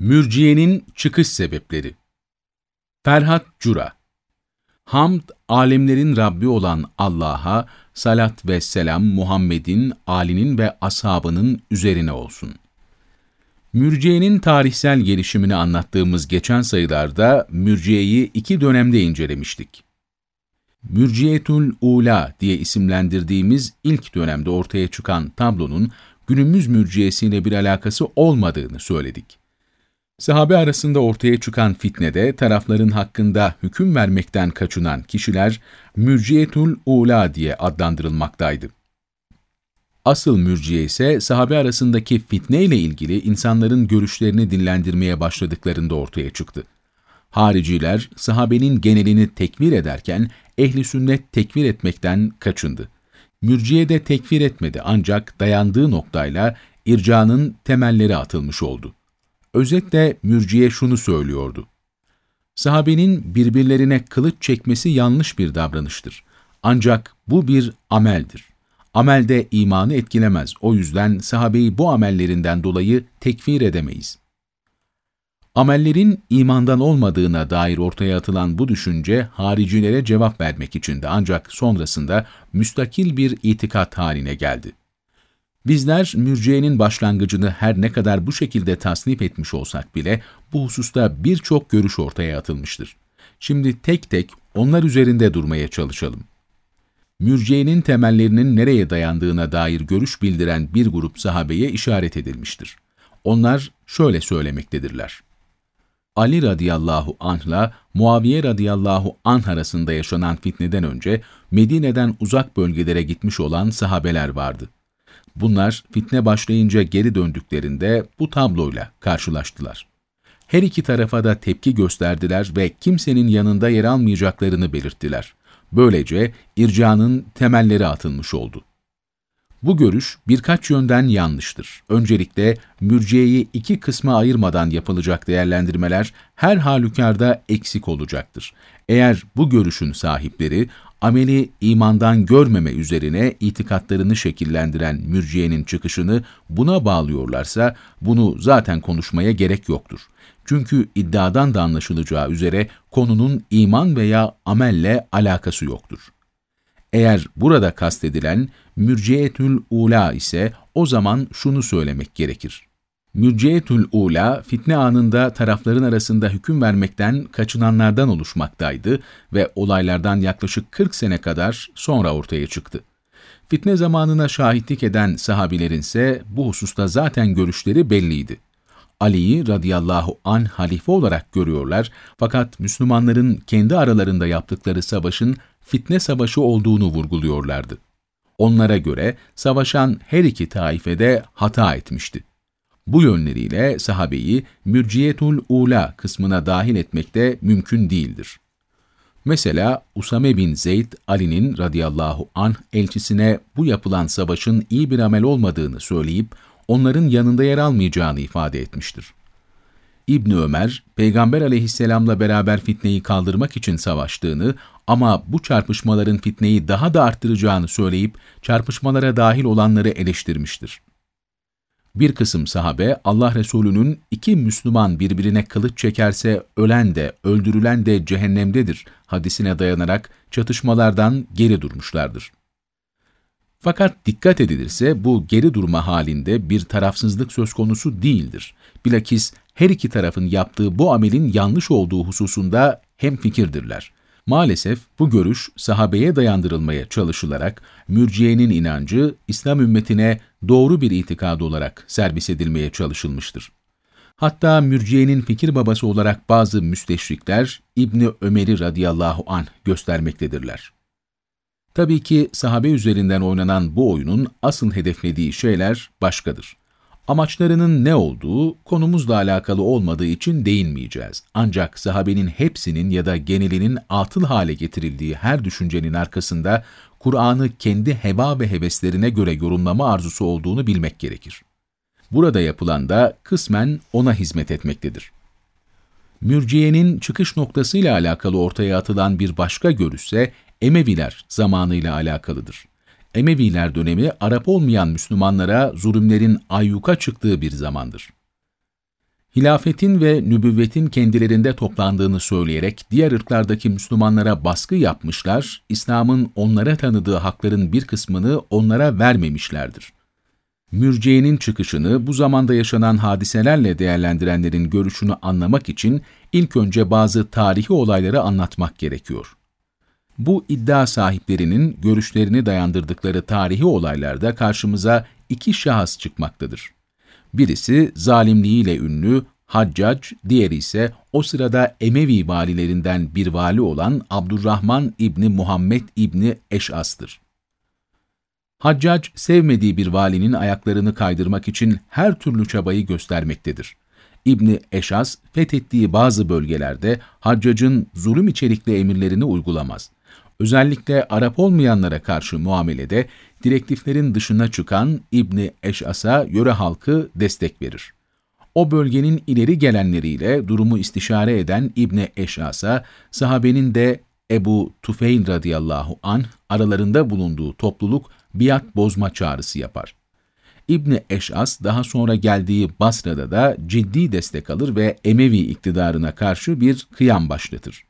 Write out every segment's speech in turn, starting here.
Mürciyenin çıkış sebepleri Ferhat Cura Hamd, alemlerin Rabbi olan Allah'a, salat ve selam Muhammed'in, Ali'nin ve ashabının üzerine olsun. Mürciyenin tarihsel gelişimini anlattığımız geçen sayılarda mürciyeyi iki dönemde incelemiştik. Mürciyetül Ula diye isimlendirdiğimiz ilk dönemde ortaya çıkan tablonun günümüz mürciyesiyle bir alakası olmadığını söyledik. Sahabe arasında ortaya çıkan fitnede tarafların hakkında hüküm vermekten kaçınan kişiler mürciyetul ula diye adlandırılmaktaydı. Asıl mürciye ise sahabe arasındaki fitne ile ilgili insanların görüşlerini dinlendirmeye başladıklarında ortaya çıktı. Hariciler sahabenin genelini tekvir ederken ehli sünnet tekvir etmekten kaçındı. Mürciye de tekfir etmedi ancak dayandığı noktayla ircanın temelleri atılmış oldu. Özetle mürciye şunu söylüyordu. Sahabenin birbirlerine kılıç çekmesi yanlış bir davranıştır. Ancak bu bir ameldir. Amelde imanı etkilemez. O yüzden sahabeyi bu amellerinden dolayı tekfir edemeyiz. Amellerin imandan olmadığına dair ortaya atılan bu düşünce haricilere cevap vermek içindi ancak sonrasında müstakil bir itikat haline geldi. Bizler mürciyenin başlangıcını her ne kadar bu şekilde tasnif etmiş olsak bile bu hususta birçok görüş ortaya atılmıştır. Şimdi tek tek onlar üzerinde durmaya çalışalım. Mürciyenin temellerinin nereye dayandığına dair görüş bildiren bir grup sahabeye işaret edilmiştir. Onlar şöyle söylemektedirler. Ali radıyallahu anh'la Muaviye radıyallahu anh arasında yaşanan fitneden önce Medine'den uzak bölgelere gitmiş olan sahabeler vardı. Bunlar fitne başlayınca geri döndüklerinde bu tabloyla karşılaştılar. Her iki tarafa da tepki gösterdiler ve kimsenin yanında yer almayacaklarını belirttiler. Böylece ircanın temelleri atılmış oldu. Bu görüş birkaç yönden yanlıştır. Öncelikle mürciyeyi iki kısma ayırmadan yapılacak değerlendirmeler her halükarda eksik olacaktır. Eğer bu görüşün sahipleri ameli imandan görmeme üzerine itikatlarını şekillendiren mürciyenin çıkışını buna bağlıyorlarsa bunu zaten konuşmaya gerek yoktur. Çünkü iddiadan da anlaşılacağı üzere konunun iman veya amelle alakası yoktur. Eğer burada kastedilen mürciyetül ula ise o zaman şunu söylemek gerekir. Mürciyetül ula fitne anında tarafların arasında hüküm vermekten kaçınanlardan oluşmaktaydı ve olaylardan yaklaşık 40 sene kadar sonra ortaya çıktı. Fitne zamanına şahitlik eden sahabilerin ise bu hususta zaten görüşleri belliydi. Ali'yi radıyallahu an halife olarak görüyorlar fakat Müslümanların kendi aralarında yaptıkları savaşın fitne savaşı olduğunu vurguluyorlardı. Onlara göre savaşan her iki taifede hata etmişti. Bu yönleriyle sahabeyi mürciyetul ula kısmına dahil etmek de mümkün değildir. Mesela Usame bin Zeyd, Ali'nin radıyallahu anh elçisine bu yapılan savaşın iyi bir amel olmadığını söyleyip, onların yanında yer almayacağını ifade etmiştir. İbni Ömer, Peygamber aleyhisselamla beraber fitneyi kaldırmak için savaştığını ama bu çarpışmaların fitneyi daha da arttıracağını söyleyip çarpışmalara dahil olanları eleştirmiştir. Bir kısım sahabe Allah Resulü'nün iki Müslüman birbirine kılıç çekerse ölen de öldürülen de cehennemdedir hadisine dayanarak çatışmalardan geri durmuşlardır. Fakat dikkat edilirse bu geri durma halinde bir tarafsızlık söz konusu değildir. Bilakis her iki tarafın yaptığı bu amelin yanlış olduğu hususunda hemfikirdirler. Maalesef bu görüş sahabeye dayandırılmaya çalışılarak mürciyenin inancı İslam ümmetine doğru bir itikad olarak servis edilmeye çalışılmıştır. Hatta mürciyenin fikir babası olarak bazı müsteşrikler İbni Ömer'i radıyallahu anh göstermektedirler. Tabii ki sahabe üzerinden oynanan bu oyunun asıl hedeflediği şeyler başkadır. Amaçlarının ne olduğu konumuzla alakalı olmadığı için değinmeyeceğiz. Ancak sahabenin hepsinin ya da genelinin atıl hale getirildiği her düşüncenin arkasında Kur'an'ı kendi heva ve heveslerine göre yorumlama arzusu olduğunu bilmek gerekir. Burada yapılan da kısmen ona hizmet etmektedir. Mürciyenin çıkış noktasıyla alakalı ortaya atılan bir başka görüşse Emeviler zamanıyla alakalıdır. Emeviler dönemi Arap olmayan Müslümanlara zulümlerin ayyuka çıktığı bir zamandır. hilafetin ve nübüvvetin kendilerinde toplandığını söyleyerek diğer ırklardaki Müslümanlara baskı yapmışlar, İslam'ın onlara tanıdığı hakların bir kısmını onlara vermemişlerdir. Mürciye'nin çıkışını bu zamanda yaşanan hadiselerle değerlendirenlerin görüşünü anlamak için ilk önce bazı tarihi olayları anlatmak gerekiyor. Bu iddia sahiplerinin görüşlerini dayandırdıkları tarihi olaylarda karşımıza iki şahıs çıkmaktadır. Birisi zalimliğiyle ünlü Haccac, diğeri ise o sırada Emevi valilerinden bir vali olan Abdurrahman İbni Muhammed İbni Eş'as'tır. Haccac, sevmediği bir valinin ayaklarını kaydırmak için her türlü çabayı göstermektedir. İbni Eşas, fethettiği bazı bölgelerde Haccac'ın zulüm içerikli emirlerini uygulamaz. Özellikle Arap olmayanlara karşı muamelede direktiflerin dışına çıkan İbni Eşas'a yöre halkı destek verir. O bölgenin ileri gelenleriyle durumu istişare eden İbni Eşas'a sahabenin de Ebu Tufeyn radıyallahu anh aralarında bulunduğu topluluk biat bozma çağrısı yapar. İbni Eş'as daha sonra geldiği Basra'da da ciddi destek alır ve Emevi iktidarına karşı bir kıyam başlatır.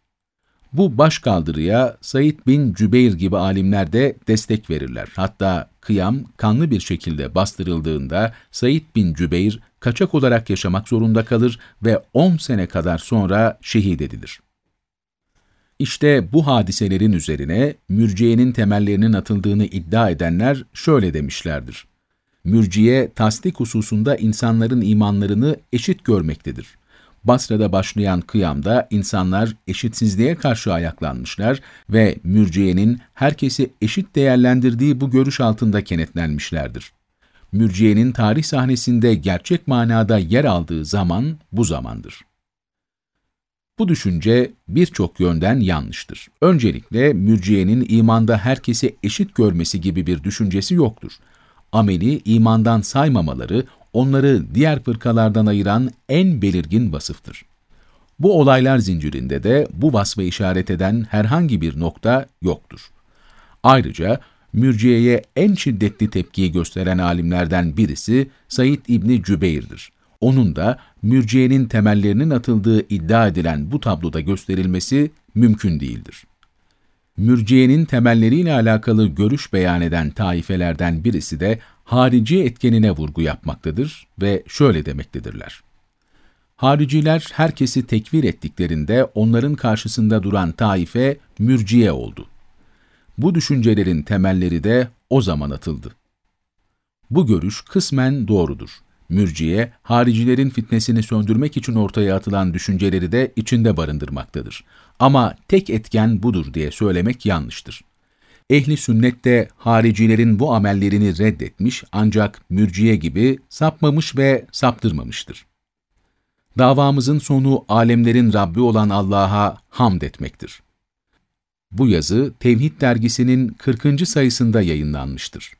Bu başkaldırıya Said bin Cübeyr gibi alimler de destek verirler. Hatta kıyam kanlı bir şekilde bastırıldığında Said bin Cübeyr kaçak olarak yaşamak zorunda kalır ve 10 sene kadar sonra şehit edilir. İşte bu hadiselerin üzerine mürciyenin temellerinin atıldığını iddia edenler şöyle demişlerdir. Mürciye, tasdik hususunda insanların imanlarını eşit görmektedir. Basra'da başlayan kıyamda insanlar eşitsizliğe karşı ayaklanmışlar ve mürciyenin herkesi eşit değerlendirdiği bu görüş altında kenetlenmişlerdir. Mürciyenin tarih sahnesinde gerçek manada yer aldığı zaman bu zamandır. Bu düşünce birçok yönden yanlıştır. Öncelikle mürciyenin imanda herkesi eşit görmesi gibi bir düşüncesi yoktur. Ameli imandan saymamaları onları diğer fırkalardan ayıran en belirgin vasıftır. Bu olaylar zincirinde de bu vasfı işaret eden herhangi bir nokta yoktur. Ayrıca mürciyeye en şiddetli tepkiyi gösteren alimlerden birisi Said İbni Cübeyr'dir. Onun da mürciyenin temellerinin atıldığı iddia edilen bu tabloda gösterilmesi mümkün değildir. Mürciyenin temelleriyle alakalı görüş beyan eden taifelerden birisi de harici etkenine vurgu yapmaktadır ve şöyle demektedirler. Hariciler herkesi tekvir ettiklerinde onların karşısında duran taife mürciye oldu. Bu düşüncelerin temelleri de o zaman atıldı. Bu görüş kısmen doğrudur. Mürciye, haricilerin fitnesini söndürmek için ortaya atılan düşünceleri de içinde barındırmaktadır. Ama tek etken budur diye söylemek yanlıştır. Ehli sünnet de haricilerin bu amellerini reddetmiş ancak mürciye gibi sapmamış ve saptırmamıştır. Davamızın sonu alemlerin Rabbi olan Allah'a hamd etmektir. Bu yazı Tevhid dergisinin 40. sayısında yayınlanmıştır.